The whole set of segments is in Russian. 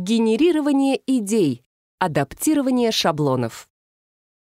генерирование идей, адаптирование шаблонов.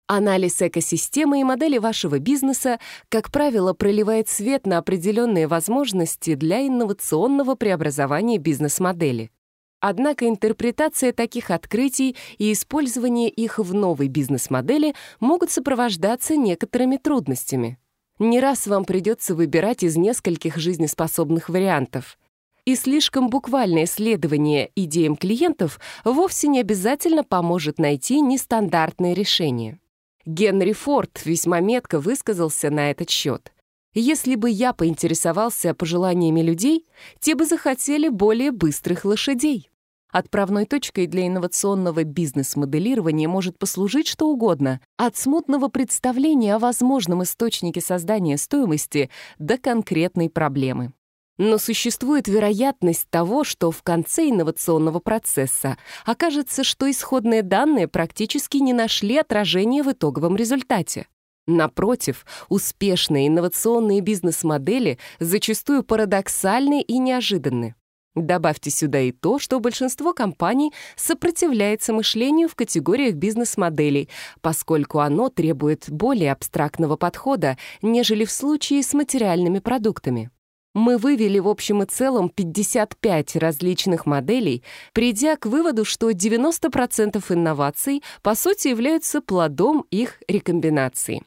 Анализ экосистемы и модели вашего бизнеса, как правило, проливает свет на определенные возможности для инновационного преобразования бизнес-модели. Однако интерпретация таких открытий и использование их в новой бизнес-модели могут сопровождаться некоторыми трудностями. Не раз вам придется выбирать из нескольких жизнеспособных вариантов — и слишком буквальное следование идеям клиентов вовсе не обязательно поможет найти нестандартное решение. Генри Форд весьма метко высказался на этот счет. Если бы я поинтересовался пожеланиями людей, те бы захотели более быстрых лошадей. Отправной точкой для инновационного бизнес-моделирования может послужить что угодно, от смутного представления о возможном источнике создания стоимости до конкретной проблемы. Но существует вероятность того, что в конце инновационного процесса окажется, что исходные данные практически не нашли отражения в итоговом результате. Напротив, успешные инновационные бизнес-модели зачастую парадоксальны и неожиданны. Добавьте сюда и то, что большинство компаний сопротивляется мышлению в категориях бизнес-моделей, поскольку оно требует более абстрактного подхода, нежели в случае с материальными продуктами мы вывели в общем и целом 55 различных моделей, придя к выводу, что 90% инноваций по сути являются плодом их рекомбинации.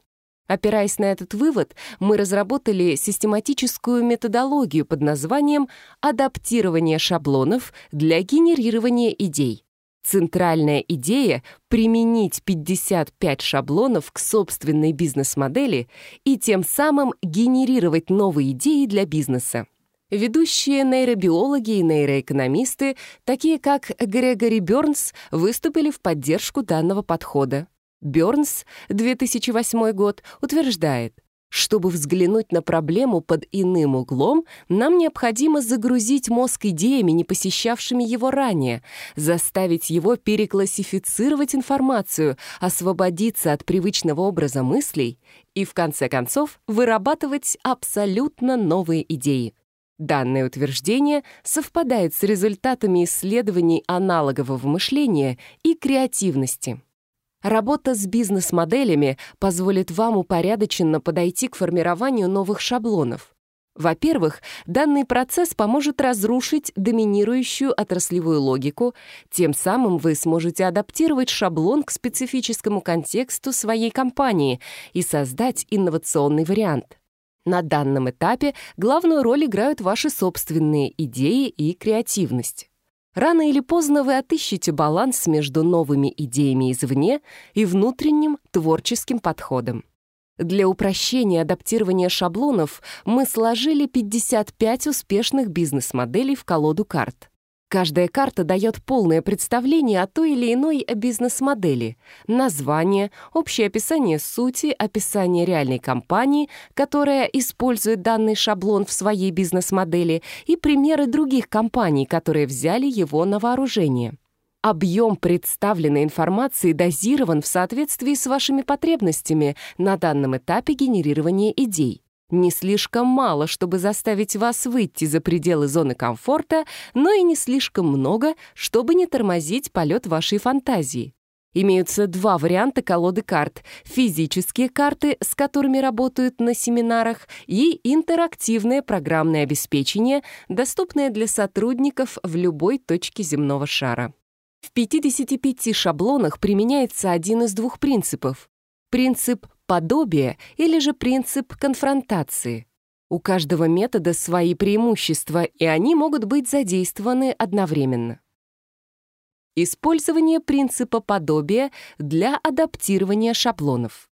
Опираясь на этот вывод, мы разработали систематическую методологию под названием «Адаптирование шаблонов для генерирования идей», Центральная идея — применить 55 шаблонов к собственной бизнес-модели и тем самым генерировать новые идеи для бизнеса. Ведущие нейробиологи и нейроэкономисты, такие как Грегори Бёрнс, выступили в поддержку данного подхода. Бёрнс, 2008 год, утверждает, чтобы взглянуть на проблему под иным углом, нам необходимо загрузить мозг идеями, не посещавшими его ранее, заставить его переклассифицировать информацию, освободиться от привычного образа мыслей и, в конце концов, вырабатывать абсолютно новые идеи. Данное утверждение совпадает с результатами исследований аналогового мышления и креативности. Работа с бизнес-моделями позволит вам упорядоченно подойти к формированию новых шаблонов. Во-первых, данный процесс поможет разрушить доминирующую отраслевую логику, тем самым вы сможете адаптировать шаблон к специфическому контексту своей компании и создать инновационный вариант. На данном этапе главную роль играют ваши собственные идеи и креативность. Рано или поздно вы отыщете баланс между новыми идеями извне и внутренним творческим подходом. Для упрощения адаптирования шаблонов мы сложили 55 успешных бизнес-моделей в колоду карт. Каждая карта дает полное представление о той или иной бизнес-модели, название, общее описание сути, описание реальной компании, которая использует данный шаблон в своей бизнес-модели, и примеры других компаний, которые взяли его на вооружение. Объем представленной информации дозирован в соответствии с вашими потребностями на данном этапе генерирования идей. Не слишком мало, чтобы заставить вас выйти за пределы зоны комфорта, но и не слишком много, чтобы не тормозить полет вашей фантазии. Имеются два варианта колоды карт. Физические карты, с которыми работают на семинарах, и интерактивное программное обеспечение, доступное для сотрудников в любой точке земного шара. В 55 шаблонах применяется один из двух принципов. Принцип подобие или же принцип конфронтации. У каждого метода свои преимущества, и они могут быть задействованы одновременно. Использование принципа подобия для адаптирования шаблонов.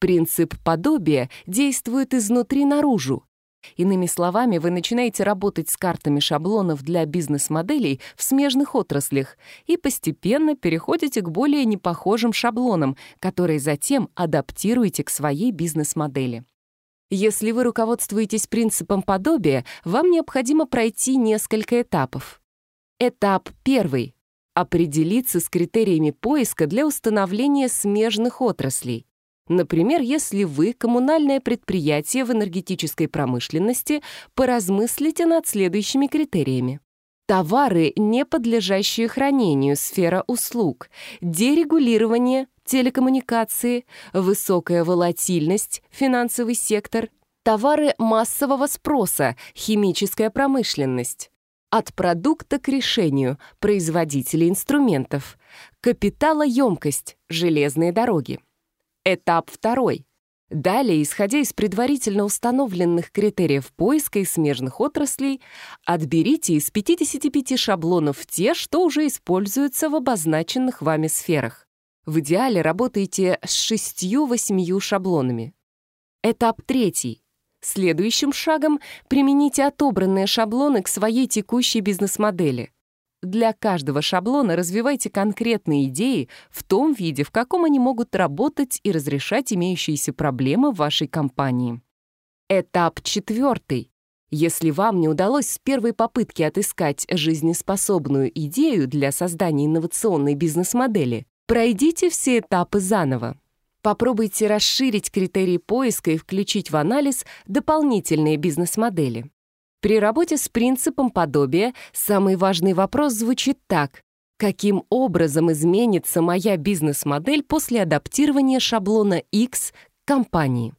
Принцип подобия действует изнутри наружу Иными словами, вы начинаете работать с картами шаблонов для бизнес-моделей в смежных отраслях и постепенно переходите к более непохожим шаблонам, которые затем адаптируете к своей бизнес-модели. Если вы руководствуетесь принципом подобия, вам необходимо пройти несколько этапов. Этап первый — определиться с критериями поиска для установления смежных отраслей. Например, если вы, коммунальное предприятие в энергетической промышленности, поразмыслите над следующими критериями. Товары, не подлежащие хранению, сфера услуг, дерегулирование, телекоммуникации, высокая волатильность, финансовый сектор, товары массового спроса, химическая промышленность, от продукта к решению, производители инструментов, капиталоемкость, железные дороги. Этап второй. Далее, исходя из предварительно установленных критериев поиска и смежных отраслей, отберите из 55 шаблонов те, что уже используются в обозначенных вами сферах. В идеале работайте с 6-8 шаблонами. Этап третий. Следующим шагом примените отобранные шаблоны к своей текущей бизнес-модели. Для каждого шаблона развивайте конкретные идеи в том виде, в каком они могут работать и разрешать имеющиеся проблемы в вашей компании. Этап четвертый. Если вам не удалось с первой попытки отыскать жизнеспособную идею для создания инновационной бизнес-модели, пройдите все этапы заново. Попробуйте расширить критерии поиска и включить в анализ дополнительные бизнес-модели. При работе с принципом подобия самый важный вопрос звучит так. Каким образом изменится моя бизнес-модель после адаптирования шаблона X к компании?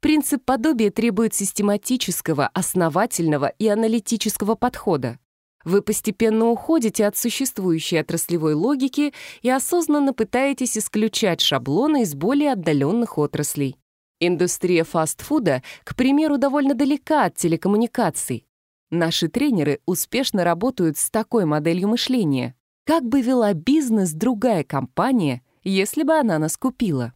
Принцип подобия требует систематического, основательного и аналитического подхода. Вы постепенно уходите от существующей отраслевой логики и осознанно пытаетесь исключать шаблоны из более отдаленных отраслей. Индустрия фастфуда, к примеру, довольно далека от телекоммуникаций. Наши тренеры успешно работают с такой моделью мышления. Как бы вела бизнес другая компания, если бы она нас купила?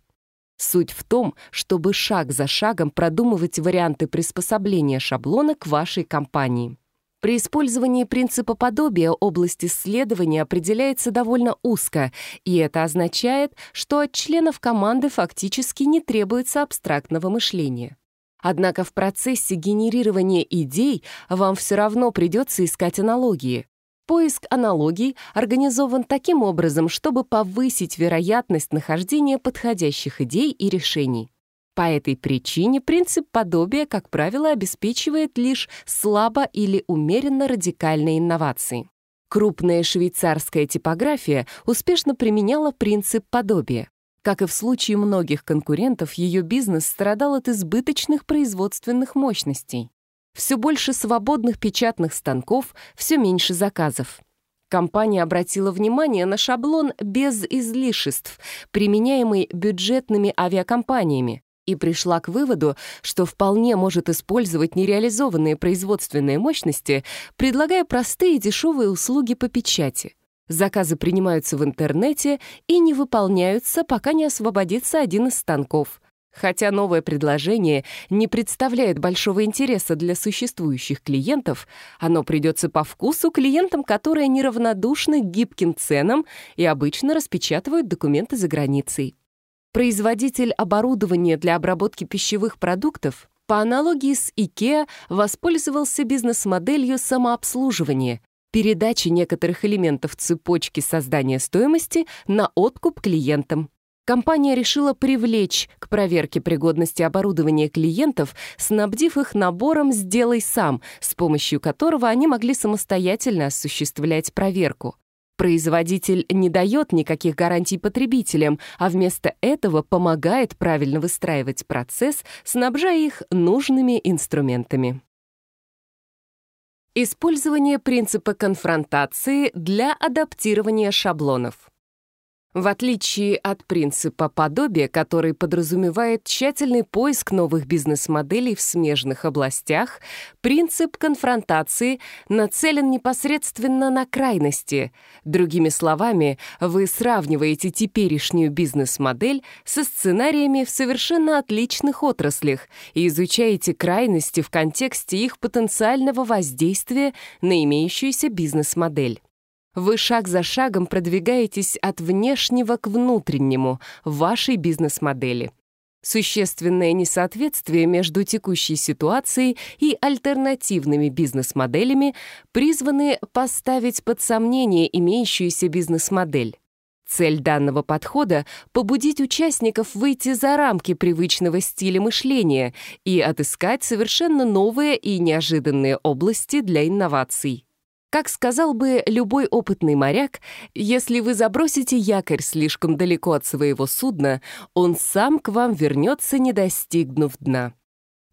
Суть в том, чтобы шаг за шагом продумывать варианты приспособления шаблона к вашей компании. При использовании принципа подобия область исследования определяется довольно узко, и это означает, что от членов команды фактически не требуется абстрактного мышления. Однако в процессе генерирования идей вам все равно придется искать аналогии. Поиск аналогий организован таким образом, чтобы повысить вероятность нахождения подходящих идей и решений. По этой причине принцип подобия, как правило, обеспечивает лишь слабо или умеренно радикальные инновации. Крупная швейцарская типография успешно применяла принцип подобия. Как и в случае многих конкурентов, ее бизнес страдал от избыточных производственных мощностей. Все больше свободных печатных станков, все меньше заказов. Компания обратила внимание на шаблон без излишеств, применяемый бюджетными авиакомпаниями и пришла к выводу, что вполне может использовать нереализованные производственные мощности, предлагая простые и дешевые услуги по печати. Заказы принимаются в интернете и не выполняются, пока не освободится один из станков. Хотя новое предложение не представляет большого интереса для существующих клиентов, оно придется по вкусу клиентам, которые неравнодушны к гибким ценам и обычно распечатывают документы за границей производитель оборудования для обработки пищевых продуктов по аналогии с IKEA воспользовался бизнес-моделью самообслуживания, передачи некоторых элементов цепочки создания стоимости на откуп клиентам. Компания решила привлечь к проверке пригодности оборудования клиентов, снабдив их набором «Сделай сам», с помощью которого они могли самостоятельно осуществлять проверку. Производитель не дает никаких гарантий потребителям, а вместо этого помогает правильно выстраивать процесс, снабжая их нужными инструментами. Использование принципа конфронтации для адаптирования шаблонов. В отличие от принципа подобия, который подразумевает тщательный поиск новых бизнес-моделей в смежных областях, принцип конфронтации нацелен непосредственно на крайности. Другими словами, вы сравниваете теперешнюю бизнес-модель со сценариями в совершенно отличных отраслях и изучаете крайности в контексте их потенциального воздействия на имеющуюся бизнес-модель. Вы шаг за шагом продвигаетесь от внешнего к внутреннему вашей бизнес-модели. Существенное несоответствие между текущей ситуацией и альтернативными бизнес-моделями призваны поставить под сомнение имеющуюся бизнес-модель. Цель данного подхода — побудить участников выйти за рамки привычного стиля мышления и отыскать совершенно новые и неожиданные области для инноваций. Как сказал бы любой опытный моряк, если вы забросите якорь слишком далеко от своего судна, он сам к вам вернется, не достигнув дна.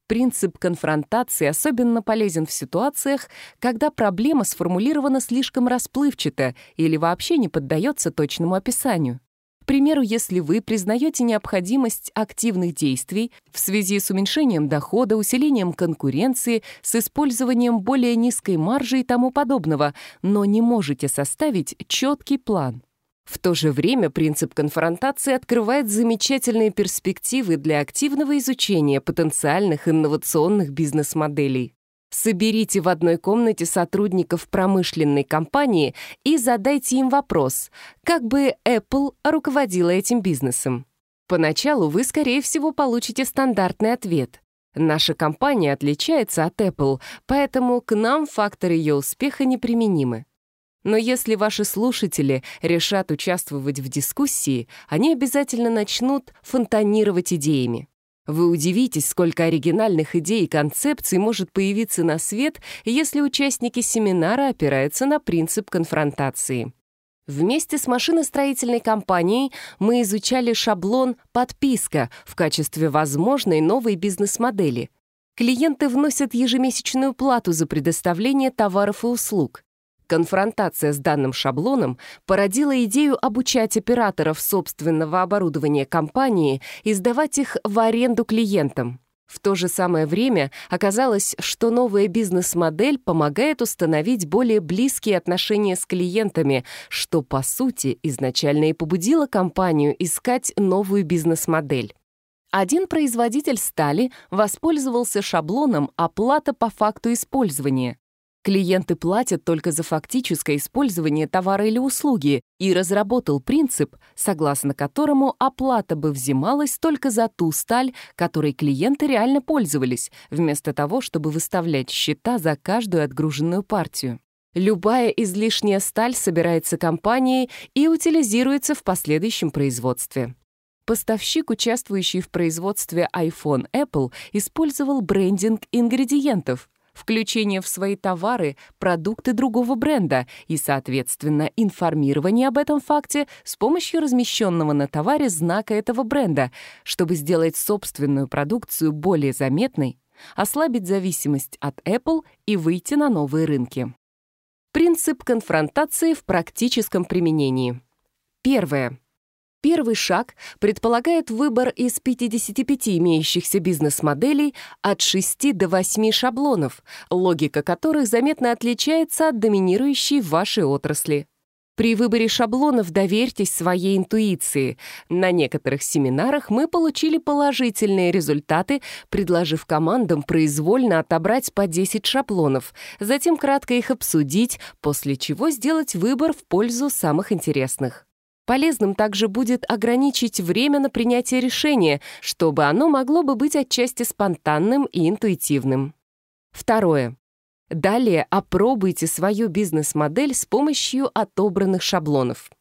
Принцип конфронтации особенно полезен в ситуациях, когда проблема сформулирована слишком расплывчато или вообще не поддается точному описанию. К примеру, если вы признаете необходимость активных действий в связи с уменьшением дохода, усилением конкуренции, с использованием более низкой маржи и тому подобного, но не можете составить четкий план. В то же время принцип конфронтации открывает замечательные перспективы для активного изучения потенциальных инновационных бизнес-моделей. Соберите в одной комнате сотрудников промышленной компании и задайте им вопрос, как бы Apple руководила этим бизнесом. Поначалу вы, скорее всего, получите стандартный ответ. Наша компания отличается от Apple, поэтому к нам факторы ее успеха неприменимы. Но если ваши слушатели решат участвовать в дискуссии, они обязательно начнут фонтанировать идеями. Вы удивитесь, сколько оригинальных идей и концепций может появиться на свет, если участники семинара опираются на принцип конфронтации. Вместе с машиностроительной компанией мы изучали шаблон «подписка» в качестве возможной новой бизнес-модели. Клиенты вносят ежемесячную плату за предоставление товаров и услуг. Конфронтация с данным шаблоном породила идею обучать операторов собственного оборудования компании и сдавать их в аренду клиентам. В то же самое время оказалось, что новая бизнес-модель помогает установить более близкие отношения с клиентами, что, по сути, изначально и побудило компанию искать новую бизнес-модель. Один производитель стали воспользовался шаблоном «Оплата по факту использования», Клиенты платят только за фактическое использование товара или услуги и разработал принцип, согласно которому оплата бы взималась только за ту сталь, которой клиенты реально пользовались, вместо того, чтобы выставлять счета за каждую отгруженную партию. Любая излишняя сталь собирается компанией и утилизируется в последующем производстве. Поставщик, участвующий в производстве iPhone Apple, использовал брендинг ингредиентов — включение в свои товары продукты другого бренда и, соответственно, информирование об этом факте с помощью размещенного на товаре знака этого бренда, чтобы сделать собственную продукцию более заметной, ослабить зависимость от Apple и выйти на новые рынки. Принцип конфронтации в практическом применении. Первое. Первый шаг предполагает выбор из 55 имеющихся бизнес-моделей от 6 до 8 шаблонов, логика которых заметно отличается от доминирующей в вашей отрасли. При выборе шаблонов доверьтесь своей интуиции. На некоторых семинарах мы получили положительные результаты, предложив командам произвольно отобрать по 10 шаблонов, затем кратко их обсудить, после чего сделать выбор в пользу самых интересных. Полезным также будет ограничить время на принятие решения, чтобы оно могло бы быть отчасти спонтанным и интуитивным. Второе. Далее опробуйте свою бизнес-модель с помощью отобранных шаблонов.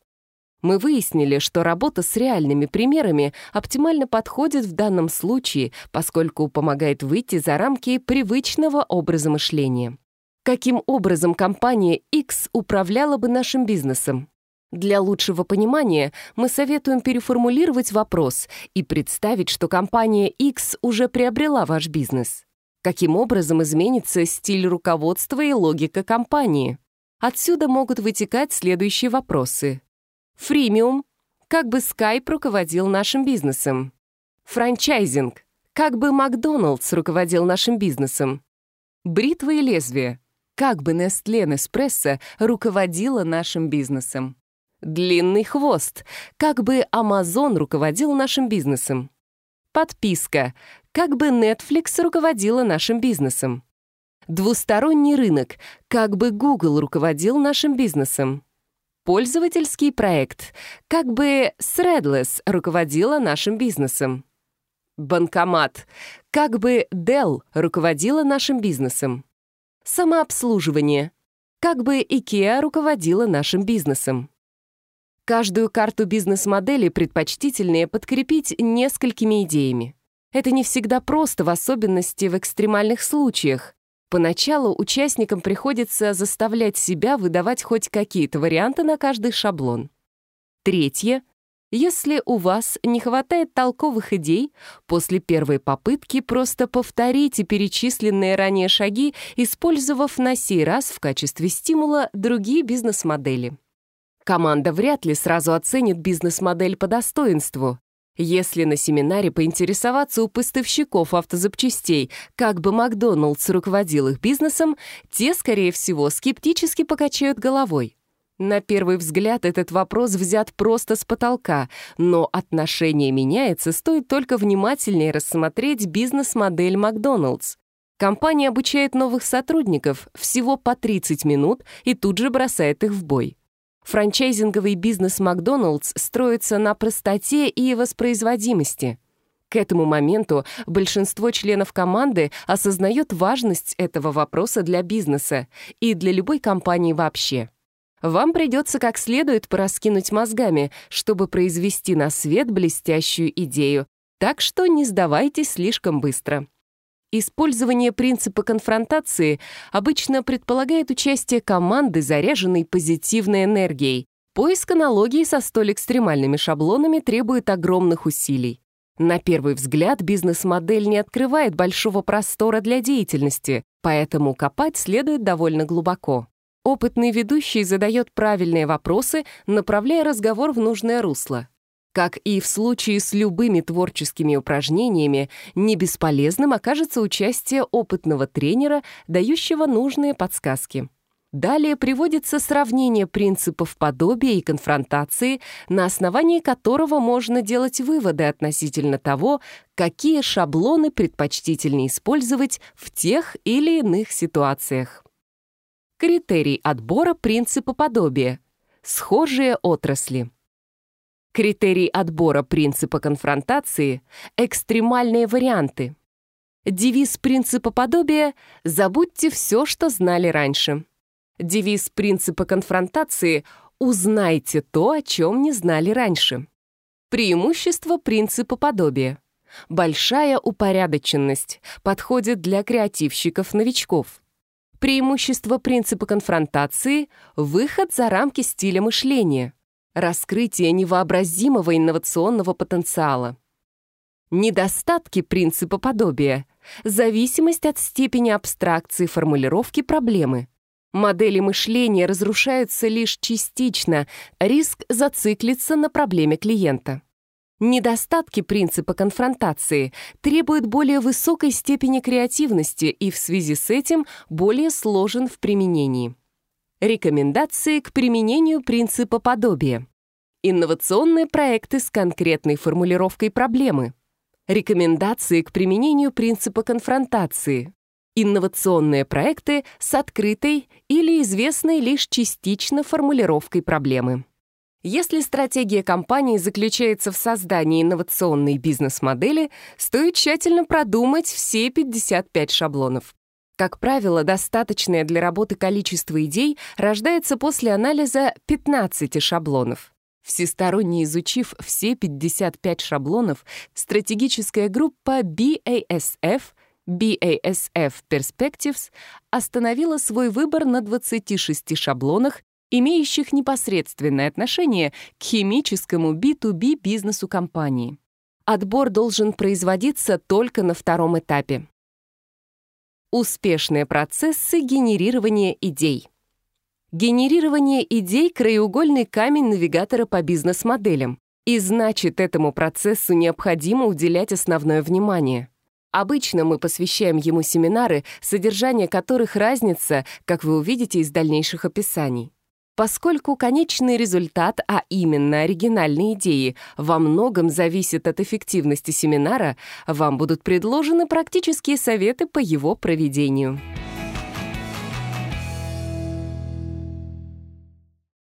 Мы выяснили, что работа с реальными примерами оптимально подходит в данном случае, поскольку помогает выйти за рамки привычного образа мышления. Каким образом компания X управляла бы нашим бизнесом? Для лучшего понимания мы советуем переформулировать вопрос и представить, что компания X уже приобрела ваш бизнес. Каким образом изменится стиль руководства и логика компании? Отсюда могут вытекать следующие вопросы. Фримиум. Как бы Skype руководил нашим бизнесом? Франчайзинг. Как бы Макдоналдс руководил нашим бизнесом? Бритва и лезвие. Как бы Nestlé Nespresso руководила нашим бизнесом? длинный хвост, как бы Amazon руководил нашим бизнесом. Подписка, как бы Netflix руководила нашим бизнесом. Двусторонний рынок, как бы Google руководил нашим бизнесом. Пользовательский проект, как бы Threadless руководила нашим бизнесом. Банкомат, как бы Dell руководила нашим бизнесом. Самообслуживание, как бы IKEA руководила нашим бизнесом. Каждую карту бизнес-модели предпочтительнее подкрепить несколькими идеями. Это не всегда просто, в особенности в экстремальных случаях. Поначалу участникам приходится заставлять себя выдавать хоть какие-то варианты на каждый шаблон. Третье. Если у вас не хватает толковых идей, после первой попытки просто повторите перечисленные ранее шаги, использовав на сей раз в качестве стимула другие бизнес-модели. Команда вряд ли сразу оценит бизнес-модель по достоинству. Если на семинаре поинтересоваться у поставщиков автозапчастей, как бы Макдоналдс руководил их бизнесом, те, скорее всего, скептически покачают головой. На первый взгляд этот вопрос взят просто с потолка, но отношение меняется, стоит только внимательнее рассмотреть бизнес-модель Макдоналдс. Компания обучает новых сотрудников всего по 30 минут и тут же бросает их в бой. Франчайзинговый бизнес «Макдоналдс» строится на простоте и воспроизводимости. К этому моменту большинство членов команды осознает важность этого вопроса для бизнеса и для любой компании вообще. Вам придется как следует пораскинуть мозгами, чтобы произвести на свет блестящую идею, так что не сдавайтесь слишком быстро. Использование принципа конфронтации обычно предполагает участие команды, заряженной позитивной энергией. Поиск аналогии со столь экстремальными шаблонами требует огромных усилий. На первый взгляд бизнес-модель не открывает большого простора для деятельности, поэтому копать следует довольно глубоко. Опытный ведущий задает правильные вопросы, направляя разговор в нужное русло. Как и в случае с любыми творческими упражнениями, не бесполезным окажется участие опытного тренера, дающего нужные подсказки. Далее приводится сравнение принципов подобия и конфронтации, на основании которого можно делать выводы относительно того, какие шаблоны предпочтительнее использовать в тех или иных ситуациях. Критерий отбора принципа подобия. Схожие отрасли. Критерий отбора принципа конфронтации — экстремальные варианты. Девиз принципа подобия — забудьте все, что знали раньше. Девиз принципа конфронтации — узнайте то, о чем не знали раньше. Преимущество принципа подобия. Большая упорядоченность подходит для креативщиков-новичков. Преимущество принципа конфронтации — выход за рамки стиля мышления — Раскрытие невообразимого инновационного потенциала. Недостатки принципа подобия. Зависимость от степени абстракции формулировки проблемы. Модели мышления разрушаются лишь частично, риск зациклиться на проблеме клиента. Недостатки принципа конфронтации требуют более высокой степени креативности и в связи с этим более сложен в применении. Рекомендации к применению принципа подобия. Инновационные проекты с конкретной формулировкой проблемы. Рекомендации к применению принципа конфронтации. Инновационные проекты с открытой или известной лишь частично формулировкой проблемы. Если стратегия компании заключается в создании инновационной бизнес-модели, стоит тщательно продумать все 55 шаблонов. Как правило, достаточное для работы количество идей рождается после анализа 15 шаблонов. Всесторонне изучив все 55 шаблонов, стратегическая группа BASF — BASF Perspectives остановила свой выбор на 26 шаблонах, имеющих непосредственное отношение к химическому B2B бизнесу компании. Отбор должен производиться только на втором этапе. Успешные процессы генерирования идей. Генерирование идей — краеугольный камень навигатора по бизнес-моделям. И значит, этому процессу необходимо уделять основное внимание. Обычно мы посвящаем ему семинары, содержание которых разница, как вы увидите из дальнейших описаний. Поскольку конечный результат, а именно оригинальные идеи, во многом зависит от эффективности семинара, вам будут предложены практические советы по его проведению.